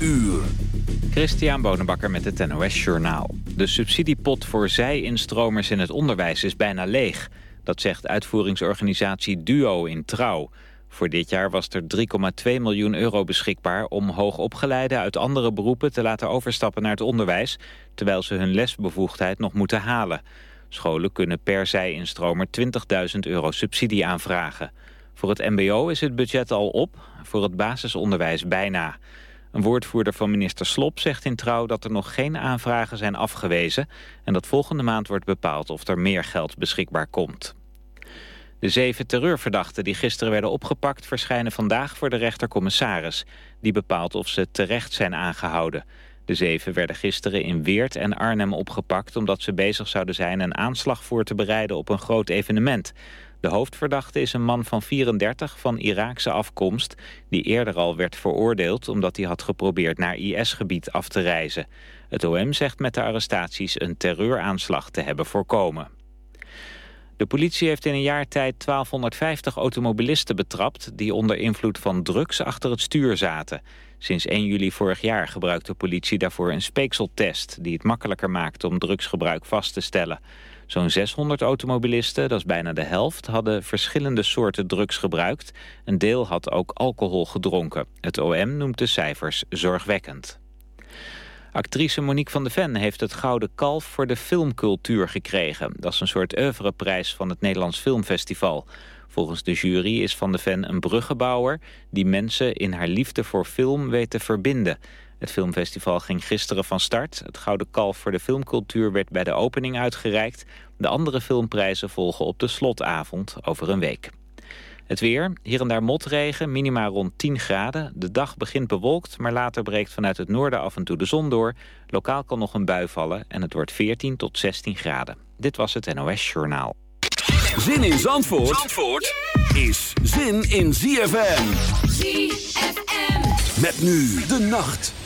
uur. Christian Bonenbakker met het NOS Journaal. De subsidiepot voor zij-instromers in het onderwijs is bijna leeg. Dat zegt uitvoeringsorganisatie DUO in Trouw. Voor dit jaar was er 3,2 miljoen euro beschikbaar... om hoogopgeleiden uit andere beroepen te laten overstappen naar het onderwijs... terwijl ze hun lesbevoegdheid nog moeten halen. Scholen kunnen per zij-instromer 20.000 euro subsidie aanvragen. Voor het mbo is het budget al op, voor het basisonderwijs bijna. Een woordvoerder van minister Slop zegt in Trouw dat er nog geen aanvragen zijn afgewezen... en dat volgende maand wordt bepaald of er meer geld beschikbaar komt. De zeven terreurverdachten die gisteren werden opgepakt... verschijnen vandaag voor de rechtercommissaris. Die bepaalt of ze terecht zijn aangehouden. De zeven werden gisteren in Weert en Arnhem opgepakt... omdat ze bezig zouden zijn een aanslag voor te bereiden op een groot evenement. De hoofdverdachte is een man van 34 van Iraakse afkomst... die eerder al werd veroordeeld omdat hij had geprobeerd naar IS-gebied af te reizen. Het OM zegt met de arrestaties een terreuraanslag te hebben voorkomen. De politie heeft in een jaar tijd 1250 automobilisten betrapt... die onder invloed van drugs achter het stuur zaten. Sinds 1 juli vorig jaar gebruikt de politie daarvoor een speekseltest... die het makkelijker maakt om drugsgebruik vast te stellen. Zo'n 600 automobilisten, dat is bijna de helft, hadden verschillende soorten drugs gebruikt. Een deel had ook alcohol gedronken. Het OM noemt de cijfers zorgwekkend. Actrice Monique van de Ven heeft het Gouden Kalf voor de filmcultuur gekregen. Dat is een soort oeuvreprijs van het Nederlands Filmfestival. Volgens de jury is Van de Ven een bruggenbouwer... die mensen in haar liefde voor film weet te verbinden. Het filmfestival ging gisteren van start. Het Gouden Kalf voor de filmcultuur werd bij de opening uitgereikt. De andere filmprijzen volgen op de slotavond over een week. Het weer, hier en daar motregen, minima rond 10 graden. De dag begint bewolkt, maar later breekt vanuit het noorden af en toe de zon door. Lokaal kan nog een bui vallen en het wordt 14 tot 16 graden. Dit was het NOS Journaal. Zin in Zandvoort, Zandvoort is zin in ZFM. ZFM. Met nu de nacht.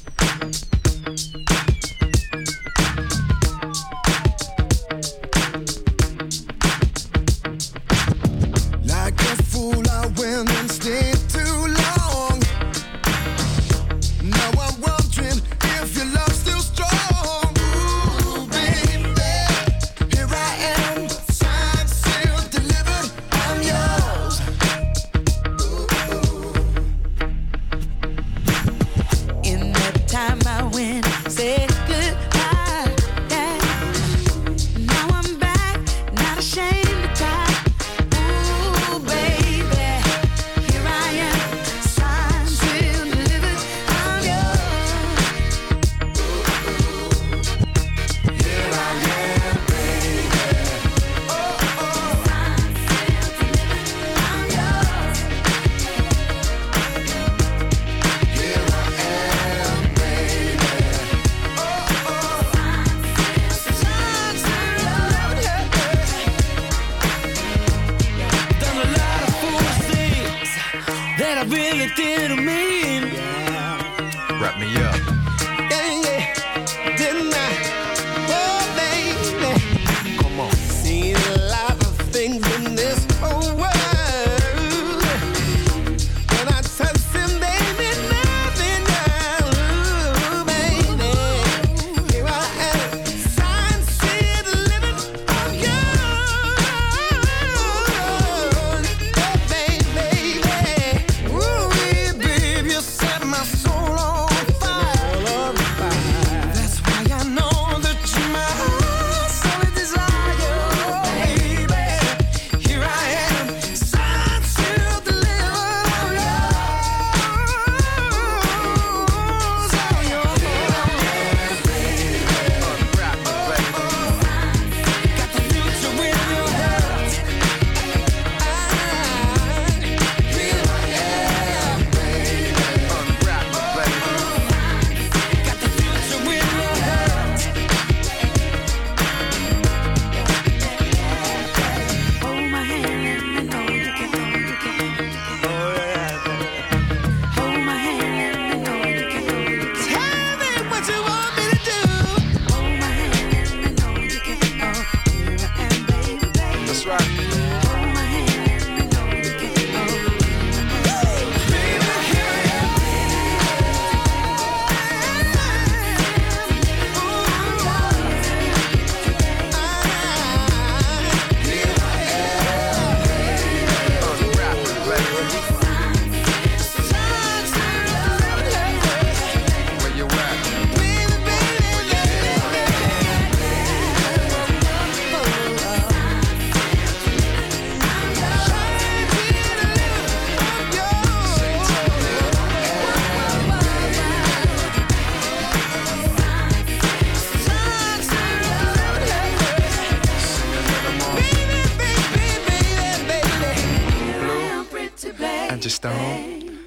questão,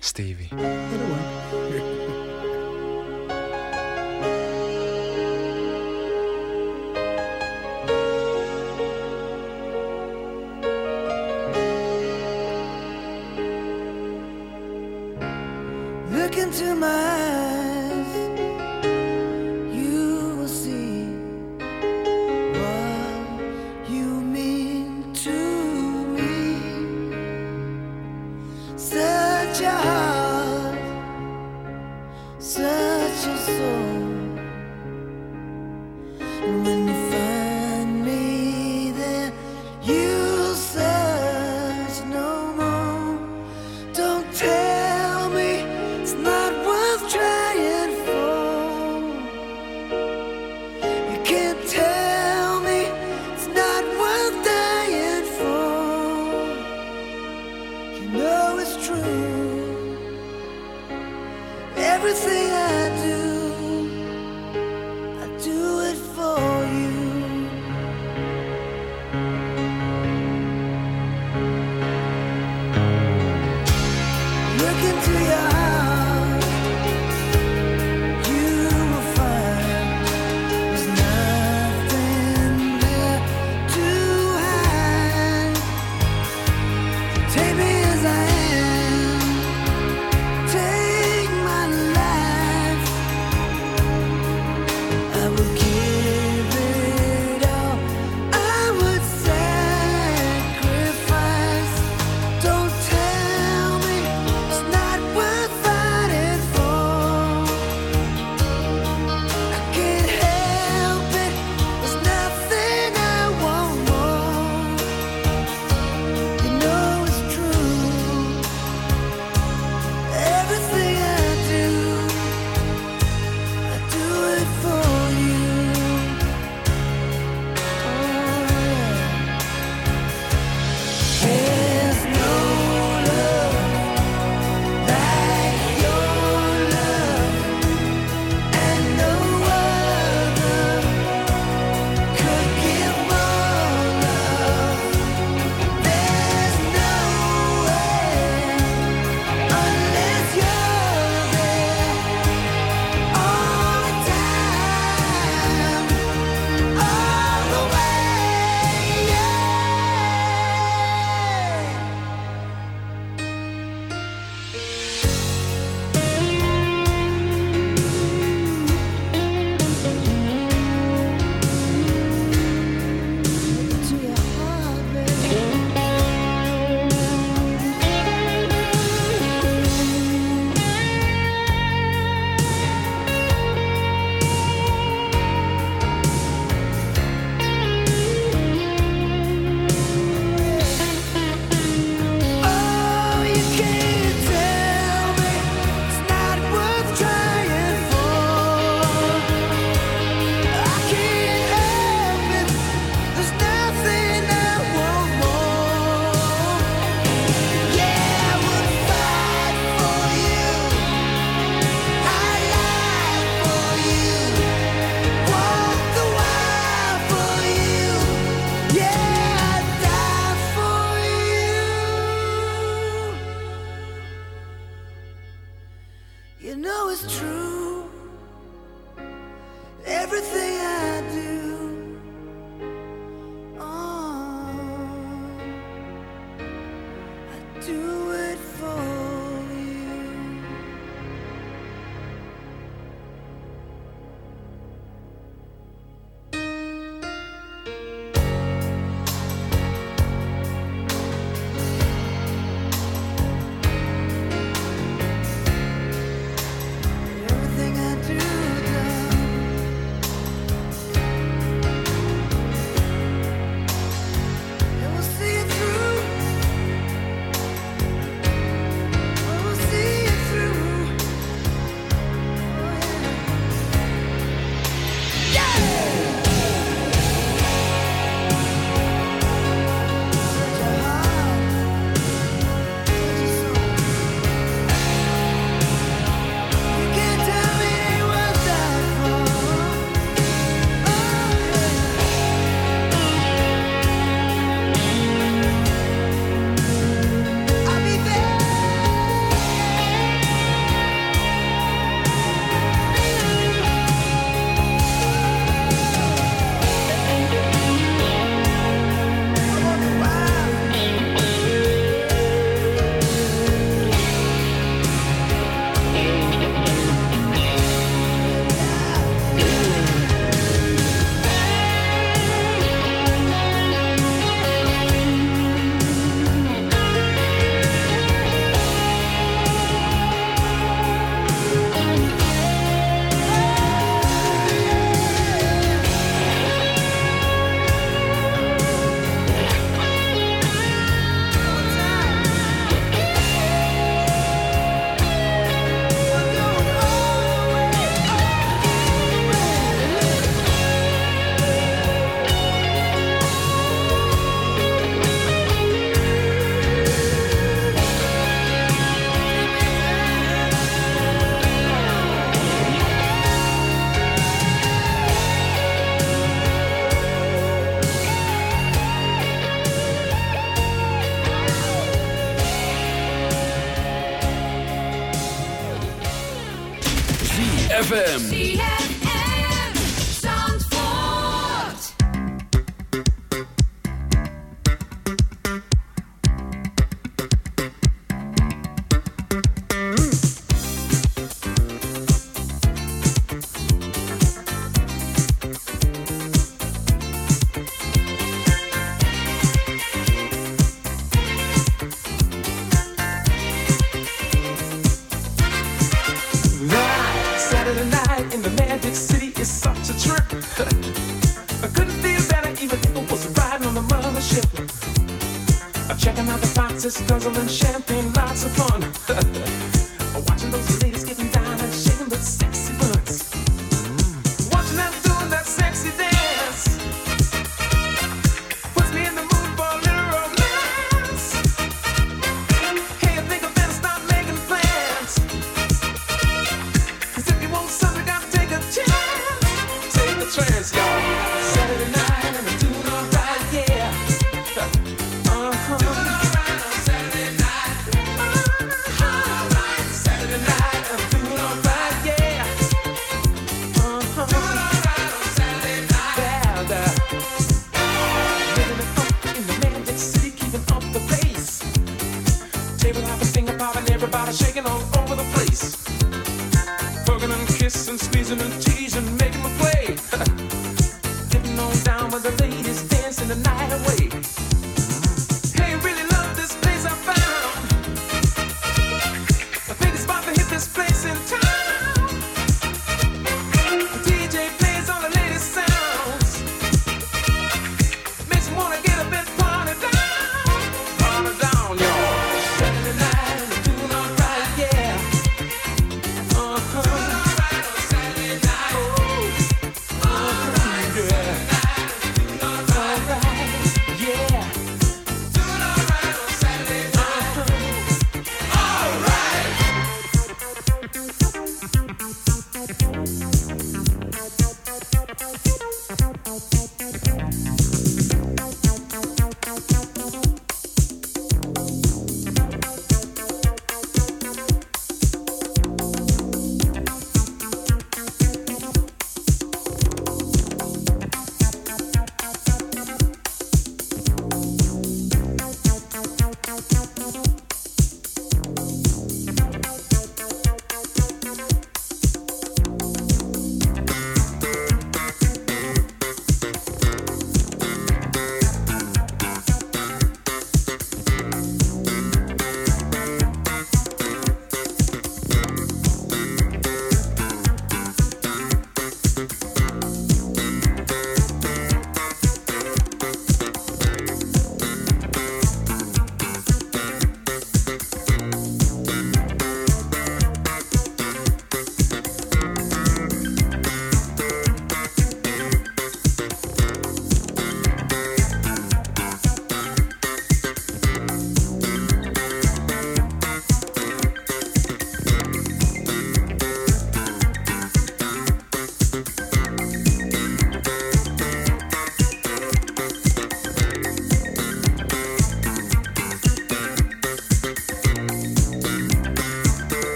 Stevie.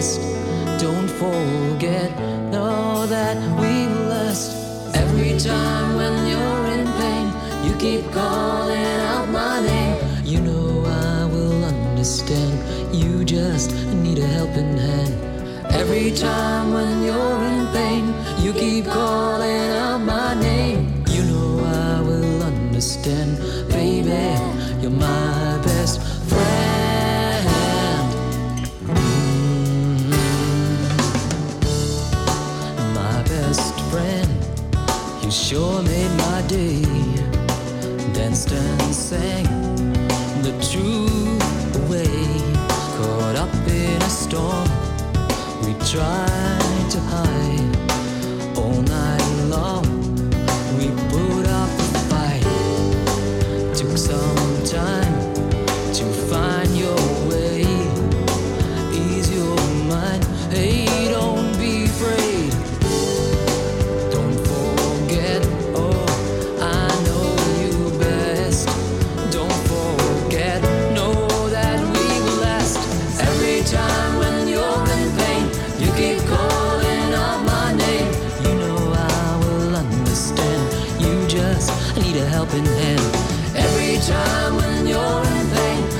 best. Don't forget, know that we last. Every time when you're in pain, you keep calling out my name. You know I will understand. You just need a helping hand. Every time when you're in pain, you keep calling out my name. You know I will understand, baby. You're my best you sure made my day. Danced and sang the truth away. Caught up in a storm, we tried need a helping hand. Every time when you're in pain,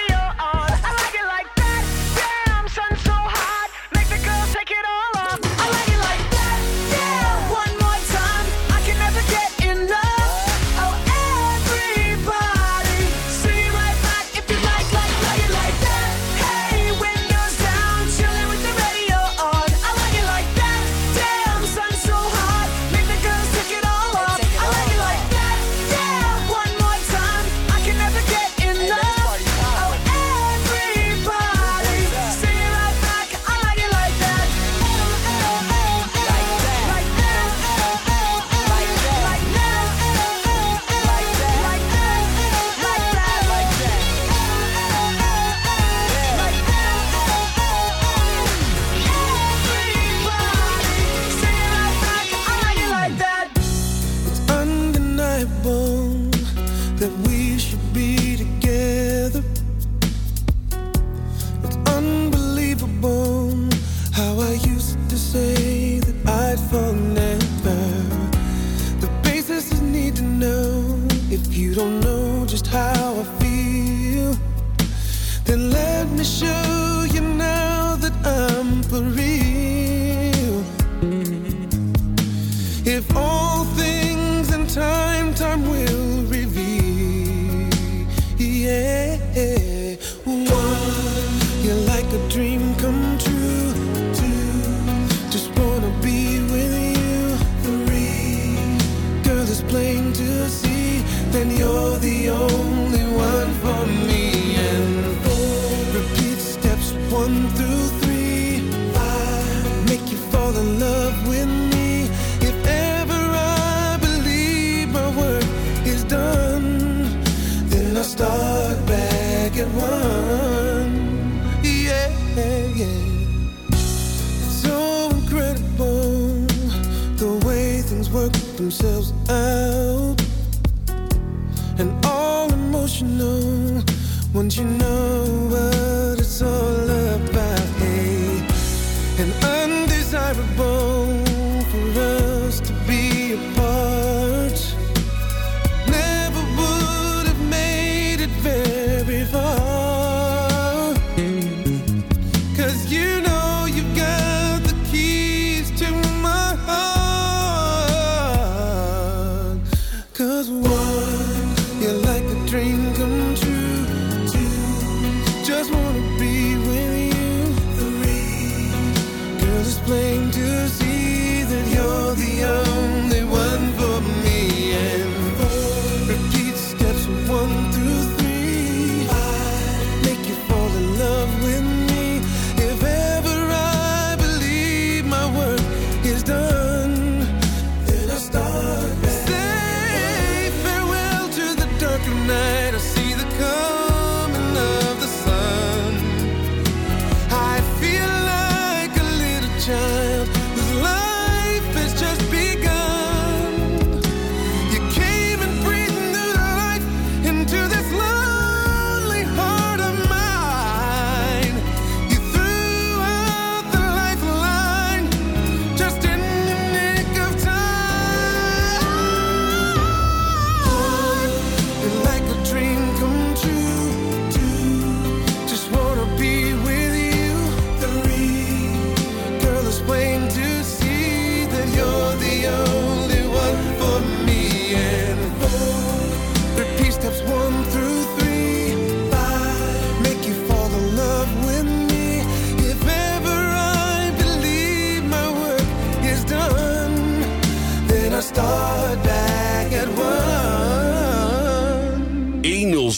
once you know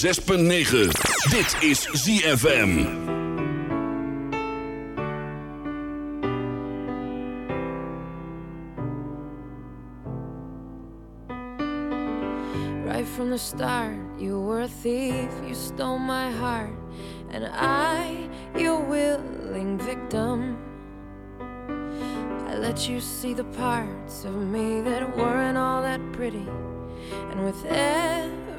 106.9. Dit is ZFM. Right from the start, you were a thief. You stole my heart. And I, your willing victim. I let you see the parts of me that weren't all that pretty. And with every